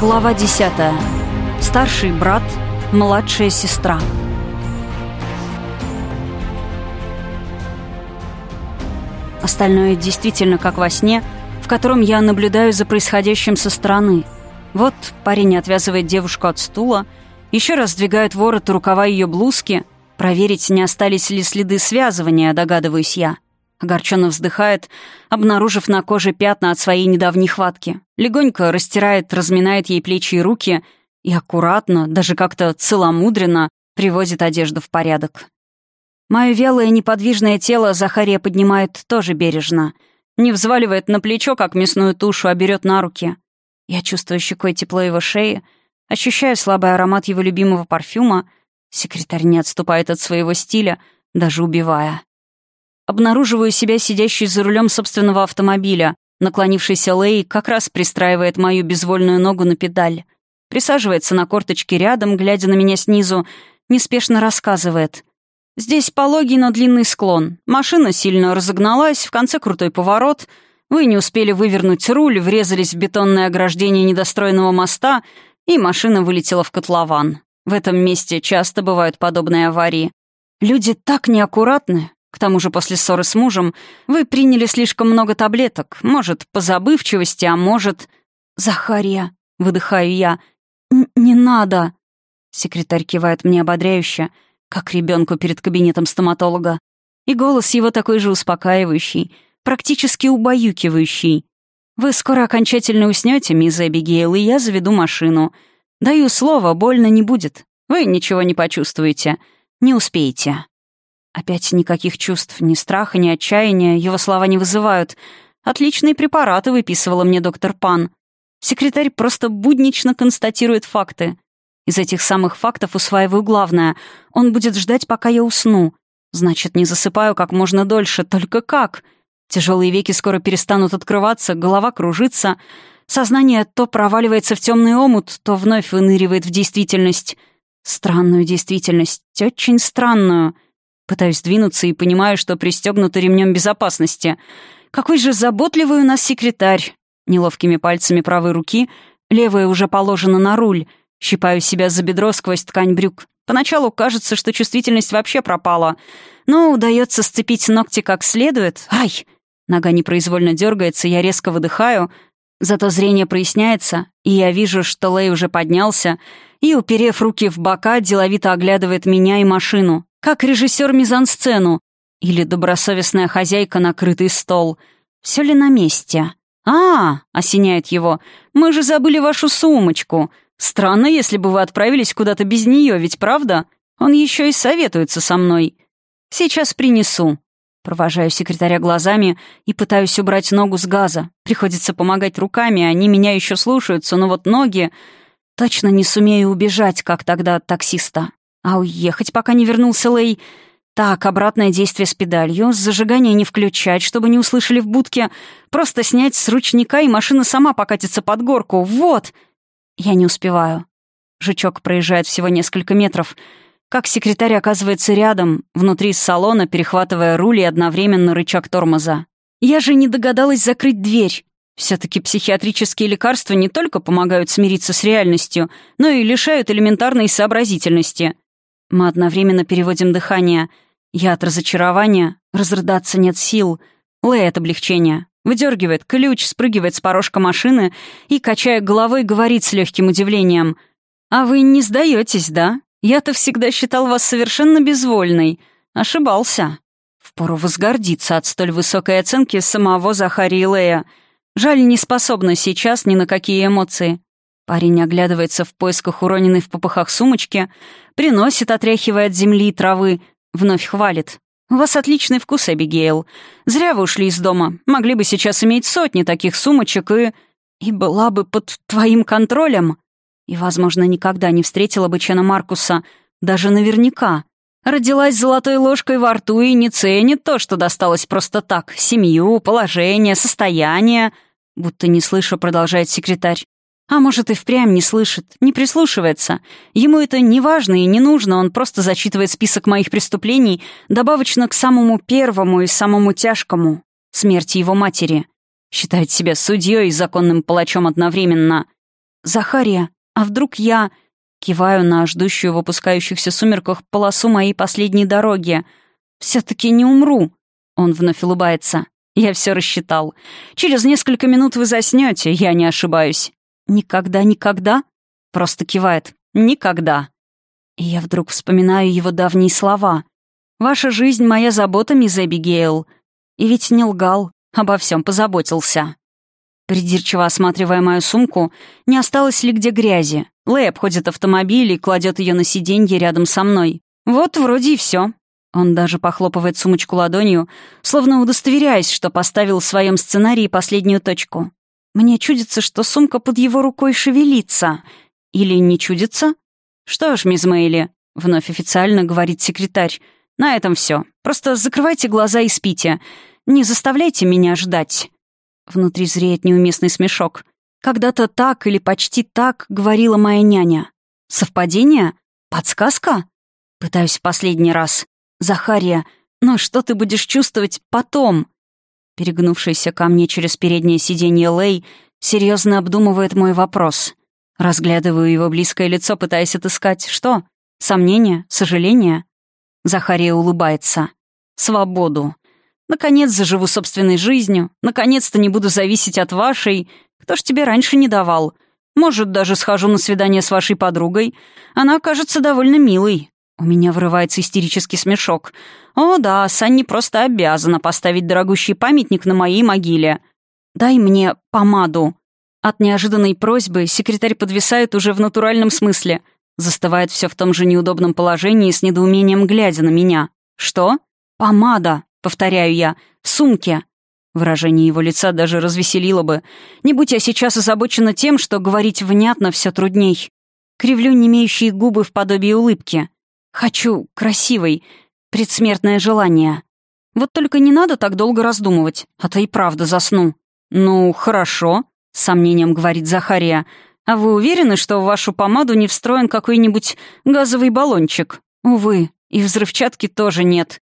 Глава 10. Старший брат, младшая сестра. Остальное действительно как во сне, в котором я наблюдаю за происходящим со стороны. Вот парень отвязывает девушку от стула, еще раз сдвигает ворот рукава ее блузки, проверить, не остались ли следы связывания, догадываюсь я. Огорченно вздыхает, обнаружив на коже пятна от своей недавней хватки. Легонько растирает, разминает ей плечи и руки и аккуратно, даже как-то целомудренно приводит одежду в порядок. Мое вялое неподвижное тело Захария поднимает тоже бережно. Не взваливает на плечо, как мясную тушу, а берет на руки. Я чувствую щекой тепло его шеи, ощущаю слабый аромат его любимого парфюма. Секретарь не отступает от своего стиля, даже убивая. Обнаруживаю себя сидящей за рулем собственного автомобиля. Наклонившийся Лей как раз пристраивает мою безвольную ногу на педаль. Присаживается на корточке рядом, глядя на меня снизу, неспешно рассказывает. «Здесь пологий, но длинный склон. Машина сильно разогналась, в конце крутой поворот. Вы не успели вывернуть руль, врезались в бетонное ограждение недостроенного моста, и машина вылетела в котлован. В этом месте часто бывают подобные аварии. Люди так неаккуратны, к тому же после ссоры с мужем вы приняли слишком много таблеток. Может, по забывчивости, а может... «Захария», — выдыхаю я, — «не надо». Секретарь кивает мне ободряюще, как ребенку перед кабинетом стоматолога. И голос его такой же успокаивающий, практически убаюкивающий. «Вы скоро окончательно уснете, мисс Эбигейл, и я заведу машину. Даю слово, больно не будет. Вы ничего не почувствуете. Не успеете». Опять никаких чувств, ни страха, ни отчаяния его слова не вызывают. Отличные препараты выписывала мне доктор Пан. Секретарь просто буднично констатирует факты. Из этих самых фактов усваиваю главное. Он будет ждать, пока я усну. Значит, не засыпаю как можно дольше. Только как? Тяжелые веки скоро перестанут открываться, голова кружится. Сознание то проваливается в темный омут, то вновь выныривает в действительность. Странную действительность, очень странную — Пытаюсь двинуться и понимаю, что пристегнута ремнем безопасности. Какой же заботливый у нас секретарь. Неловкими пальцами правой руки, левая уже положена на руль. Щипаю себя за бедро сквозь ткань брюк. Поначалу кажется, что чувствительность вообще пропала. Но удается сцепить ногти как следует. Ай! Нога непроизвольно дергается, я резко выдыхаю. Зато зрение проясняется, и я вижу, что Лэй уже поднялся и, уперев руки в бока, деловито оглядывает меня и машину. Как режиссер мизансцену или добросовестная хозяйка накрытый стол. Все ли на месте? «А, — осеняет его, — мы же забыли вашу сумочку. Странно, если бы вы отправились куда-то без нее, ведь правда? Он еще и советуется со мной. Сейчас принесу». Провожаю секретаря глазами и пытаюсь убрать ногу с газа. Приходится помогать руками, они меня еще слушаются, но вот ноги... Точно не сумею убежать, как тогда от таксиста. А уехать, пока не вернулся Лэй... Так, обратное действие с педалью, зажигание не включать, чтобы не услышали в будке, просто снять с ручника, и машина сама покатится под горку. Вот! Я не успеваю. Жучок проезжает всего несколько метров. Как секретарь оказывается рядом, внутри салона, перехватывая руль и одновременно рычаг тормоза. Я же не догадалась закрыть дверь. Все-таки психиатрические лекарства не только помогают смириться с реальностью, но и лишают элементарной сообразительности — мы одновременно переводим дыхание. Я от разочарования, разрыдаться нет сил. Лэй от облегчения. Выдергивает ключ, спрыгивает с порожка машины и, качая головой, говорит с легким удивлением. «А вы не сдаетесь, да? Я-то всегда считал вас совершенно безвольной. Ошибался». Впору возгордиться от столь высокой оценки самого Захарии Лея. Жаль, не способна сейчас ни на какие эмоции. Парень оглядывается в поисках уроненной в попыхах сумочки, приносит, отряхивая от земли и травы, вновь хвалит. «У вас отличный вкус, Эбигейл. Зря вы ушли из дома. Могли бы сейчас иметь сотни таких сумочек и... и была бы под твоим контролем. И, возможно, никогда не встретила бы Чена Маркуса. Даже наверняка. Родилась золотой ложкой во рту и не ценит то, что досталось просто так. Семью, положение, состояние...» Будто не слыша, продолжает секретарь. А может, и впрямь не слышит, не прислушивается. Ему это не важно и не нужно, он просто зачитывает список моих преступлений, добавочно к самому первому и самому тяжкому — смерти его матери. Считает себя судьей и законным палачом одновременно. Захария, а вдруг я...» Киваю на ждущую в опускающихся сумерках полосу моей последней дороги. «Все-таки не умру!» Он вновь улыбается. «Я все рассчитал. Через несколько минут вы заснете, я не ошибаюсь». «Никогда, никогда?» Просто кивает. «Никогда». И я вдруг вспоминаю его давние слова. «Ваша жизнь — моя забота, мисс Эбигейл». И ведь не лгал, обо всем позаботился. Придирчиво осматривая мою сумку, не осталось ли где грязи. Лэй обходит автомобиль и кладет ее на сиденье рядом со мной. Вот вроде и все. Он даже похлопывает сумочку ладонью, словно удостоверяясь, что поставил в своем сценарии последнюю точку. Мне чудится, что сумка под его рукой шевелится. Или не чудится? Что ж, мисс Мэйли, вновь официально говорит секретарь, на этом все. Просто закрывайте глаза и спите. Не заставляйте меня ждать. Внутри зреет неуместный смешок. Когда-то так или почти так говорила моя няня. Совпадение? Подсказка? Пытаюсь в последний раз. Захария, но что ты будешь чувствовать потом? Перегнувшийся ко мне через переднее сиденье Лей серьезно обдумывает мой вопрос. Разглядываю его близкое лицо, пытаясь отыскать что? Сомнение? Сожаление? Захария улыбается. Свободу. Наконец заживу собственной жизнью. Наконец-то не буду зависеть от вашей. Кто ж тебе раньше не давал? Может, даже схожу на свидание с вашей подругой. Она окажется довольно милой. У меня вырывается истерический смешок. «О да, Санни просто обязана поставить дорогущий памятник на моей могиле. Дай мне помаду». От неожиданной просьбы секретарь подвисает уже в натуральном смысле. Застывает все в том же неудобном положении с недоумением глядя на меня. «Что?» «Помада», — повторяю я, — «в сумке». Выражение его лица даже развеселило бы. Не будь я сейчас озабочена тем, что говорить внятно все трудней. Кривлю немеющие губы в подобии улыбки. Хочу красивой, предсмертное желание. Вот только не надо так долго раздумывать, а то и правда засну. «Ну, хорошо», — с сомнением говорит Захария. «А вы уверены, что в вашу помаду не встроен какой-нибудь газовый баллончик?» «Увы, и взрывчатки тоже нет».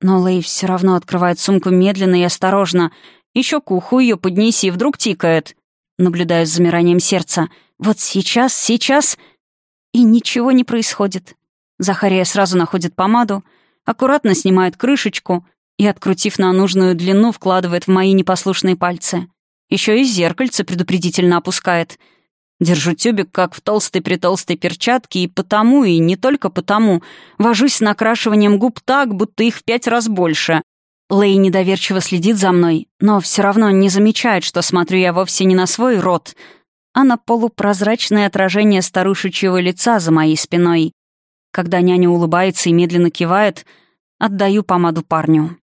Но Лей все равно открывает сумку медленно и осторожно. Еще к уху ее поднеси, вдруг тикает. Наблюдаю с замиранием сердца. Вот сейчас, сейчас... И ничего не происходит. Захария сразу находит помаду, аккуратно снимает крышечку и, открутив на нужную длину, вкладывает в мои непослушные пальцы. Еще и зеркальце предупредительно опускает. Держу тюбик, как в толстой-притолстой перчатке, и потому, и не только потому, вожусь с накрашиванием губ так, будто их в пять раз больше. Лэй недоверчиво следит за мной, но все равно не замечает, что смотрю я вовсе не на свой рот, а на полупрозрачное отражение старушечьего лица за моей спиной. Когда няня улыбается и медленно кивает, отдаю помаду парню.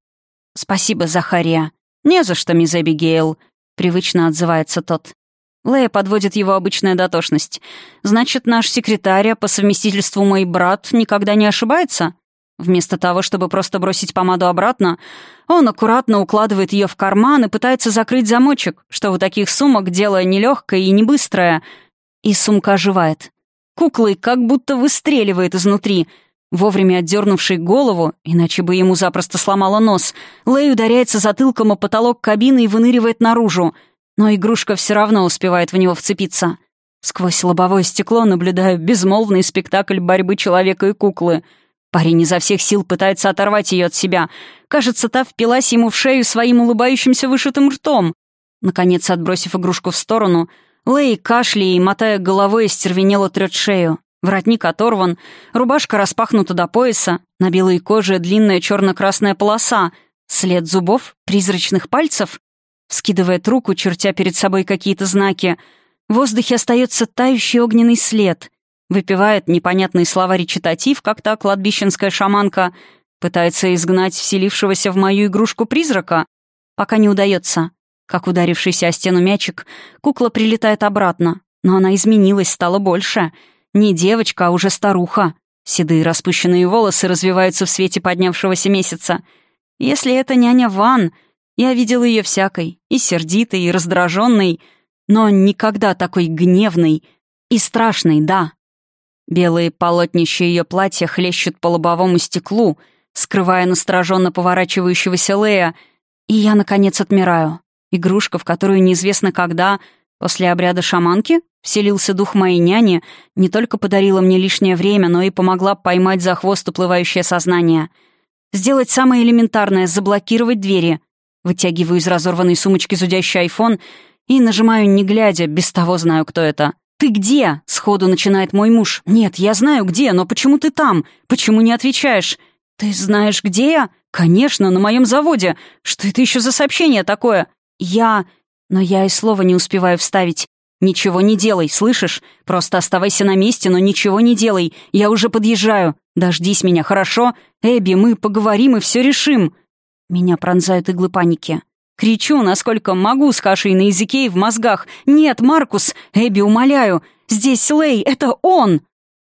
«Спасибо, Захария». «Не за что, мисс Эбигейл», — привычно отзывается тот. Лея подводит его обычная дотошность. «Значит, наш секретарь, по совместительству мой брат, никогда не ошибается?» Вместо того, чтобы просто бросить помаду обратно, он аккуратно укладывает ее в карман и пытается закрыть замочек, что у таких сумок дело нелегкое и не быстрое. И сумка оживает. Куклой как будто выстреливает изнутри. Вовремя отдернувший голову, иначе бы ему запросто сломало нос, Лэй ударяется затылком о потолок кабины и выныривает наружу. Но игрушка все равно успевает в него вцепиться. Сквозь лобовое стекло наблюдаю безмолвный спектакль борьбы человека и куклы. Парень изо всех сил пытается оторвать ее от себя. Кажется, та впилась ему в шею своим улыбающимся вышитым ртом. Наконец, отбросив игрушку в сторону, Лэй, кашляя и мотая головой, стервенело трет шею. Воротник оторван, рубашка распахнута до пояса, на белой коже длинная черно-красная полоса, след зубов, призрачных пальцев. Скидывает руку, чертя перед собой какие-то знаки. В воздухе остается тающий огненный след. Выпивает непонятные слова речитатив, как та кладбищенская шаманка. Пытается изгнать вселившегося в мою игрушку призрака. Пока не удается. Как ударившийся о стену мячик, кукла прилетает обратно. Но она изменилась, стала больше. Не девочка, а уже старуха. Седые распущенные волосы развиваются в свете поднявшегося месяца. Если это няня Ван, я видел ее всякой, и сердитой, и раздраженной, но никогда такой гневной и страшной, да. Белые полотнища ее платья хлещут по лобовому стеклу, скрывая настороженно поворачивающегося Лея, и я, наконец, отмираю. Игрушка, в которую неизвестно когда, после обряда шаманки, вселился дух моей няни, не только подарила мне лишнее время, но и помогла поймать за хвост уплывающее сознание. Сделать самое элементарное — заблокировать двери. Вытягиваю из разорванной сумочки зудящий айфон и нажимаю, не глядя, без того знаю, кто это. «Ты где?» — сходу начинает мой муж. «Нет, я знаю, где, но почему ты там? Почему не отвечаешь?» «Ты знаешь, где я?» «Конечно, на моем заводе. Что это еще за сообщение такое?» «Я...» Но я и слова не успеваю вставить. «Ничего не делай, слышишь? Просто оставайся на месте, но ничего не делай. Я уже подъезжаю. Дождись меня, хорошо? Эбби, мы поговорим и все решим». Меня пронзают иглы паники. Кричу, насколько могу, с кашей на языке и в мозгах. «Нет, Маркус! Эбби, умоляю! Здесь Лей! Это он!»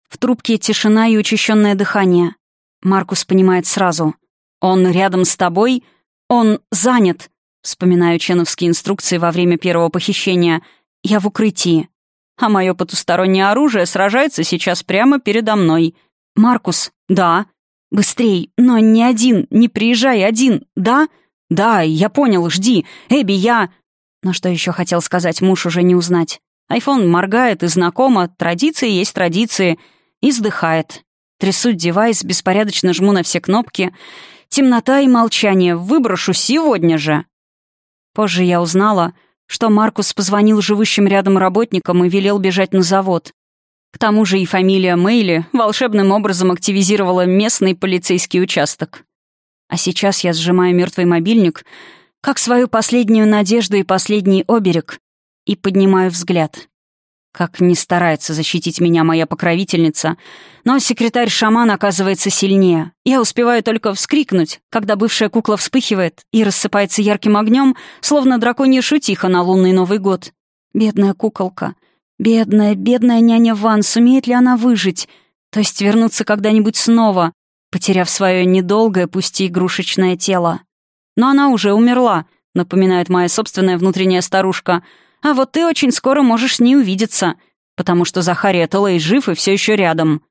В трубке тишина и учащенное дыхание. Маркус понимает сразу. «Он рядом с тобой? Он занят!» Вспоминаю ченовские инструкции во время первого похищения. «Я в укрытии. А мое потустороннее оружие сражается сейчас прямо передо мной. Маркус, да. Быстрей, но не один, не приезжай один, да?» «Да, я понял, жди. Эбби, я...» Но что еще хотел сказать муж, уже не узнать. Айфон моргает и знакомо, традиции есть традиции, и вздыхает. Трясу девайс, беспорядочно жму на все кнопки. Темнота и молчание. Выброшу сегодня же. Позже я узнала, что Маркус позвонил живущим рядом работникам и велел бежать на завод. К тому же и фамилия Мейли волшебным образом активизировала местный полицейский участок. А сейчас я сжимаю мертвый мобильник, как свою последнюю надежду и последний оберег, и поднимаю взгляд. Как не старается защитить меня моя покровительница, но секретарь-шаман оказывается сильнее. Я успеваю только вскрикнуть, когда бывшая кукла вспыхивает и рассыпается ярким огнем, словно драконья шутиха на лунный Новый год. Бедная куколка. Бедная, бедная няня Ван, сумеет ли она выжить? То есть вернуться когда-нибудь снова? потеряв свое недолгое, пусть и игрушечное тело. Но она уже умерла, напоминает моя собственная внутренняя старушка. А вот ты очень скоро можешь с ней увидеться, потому что Захария Толей жив и все еще рядом.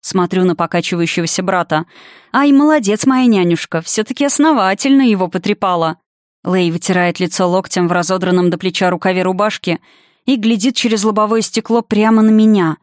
Смотрю на покачивающегося брата. «Ай, молодец, моя нянюшка, все-таки основательно его потрепала». Лей вытирает лицо локтем в разодранном до плеча рукаве рубашки и глядит через лобовое стекло прямо на меня.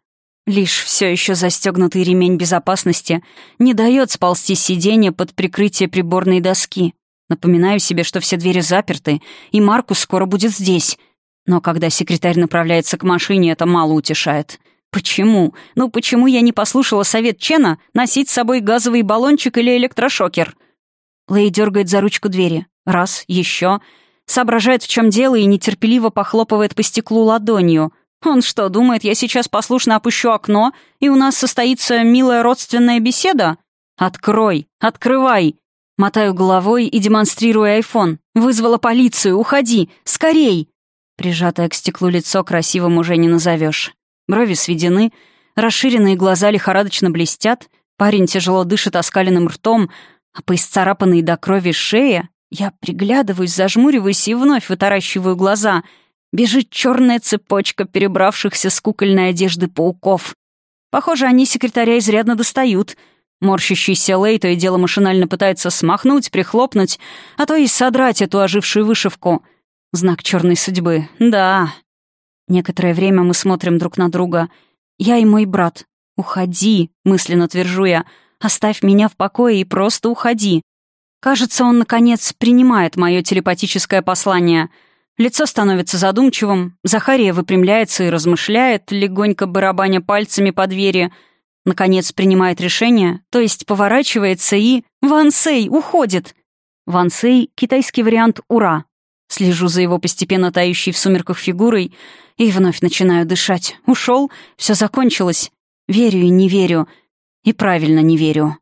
Лишь все еще застегнутый ремень безопасности не дает сползти с сиденья под прикрытие приборной доски. Напоминаю себе, что все двери заперты, и Маркус скоро будет здесь. Но когда секретарь направляется к машине, это мало утешает. Почему? Ну почему я не послушала совет Чена носить с собой газовый баллончик или электрошокер? Лэй дергает за ручку двери. Раз, еще. Соображает, в чем дело, и нетерпеливо похлопывает по стеклу ладонью — он что, думает, я сейчас послушно опущу окно, и у нас состоится милая родственная беседа? Открой, открывай. Мотаю головой и демонстрирую айфон. Вызвала полицию, уходи, скорей. Прижатое к стеклу лицо красивым уже не назовешь. Брови сведены, расширенные глаза лихорадочно блестят, парень тяжело дышит оскаленным ртом, а по исцарапанной до крови шее я приглядываюсь, зажмуриваюсь и вновь вытаращиваю глаза — Бежит черная цепочка перебравшихся с кукольной одежды пауков. Похоже, они секретаря изрядно достают. Морщащийся Лей то и дело машинально пытается смахнуть, прихлопнуть, а то и содрать эту ожившую вышивку. Знак черной судьбы. Да. Некоторое время мы смотрим друг на друга. Я и мой брат. «Уходи», — мысленно твержу я. «Оставь меня в покое и просто уходи». Кажется, он, наконец, принимает мое телепатическое послание — Лицо становится задумчивым, Захария выпрямляется и размышляет, легонько барабаня пальцами по двери. Наконец принимает решение, то есть поворачивается и... «Вансей! Уходит!» Вансей — китайский вариант «Ура!». Слежу за его постепенно тающей в сумерках фигурой и вновь начинаю дышать. Ушел, все закончилось. Верю и не верю. И правильно не верю.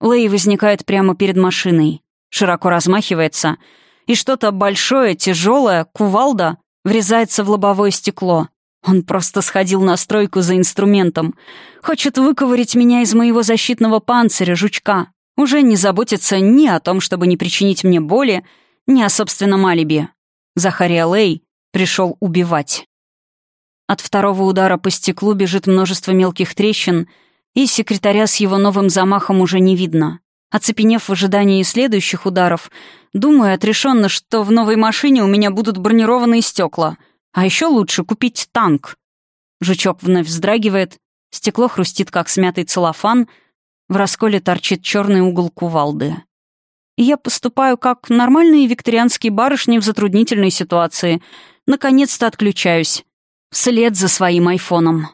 Лэй возникает прямо перед машиной. Широко размахивается — и что-то большое, тяжелое, кувалда, врезается в лобовое стекло. Он просто сходил на стройку за инструментом. Хочет выковырить меня из моего защитного панциря, жучка. Уже не заботится ни о том, чтобы не причинить мне боли, ни о собственном алиби. Захария Лей пришел убивать. От второго удара по стеклу бежит множество мелких трещин, и секретаря с его новым замахом уже не видно. Оцепенев в ожидании следующих ударов, думаю отрешенно, что в новой машине у меня будут бронированные стекла. А еще лучше купить танк. Жучок вновь вздрагивает, стекло хрустит, как смятый целлофан, в расколе торчит черный угол кувалды. И я поступаю как нормальные викторианские барышни в затруднительной ситуации. Наконец-то отключаюсь. Вслед за своим айфоном.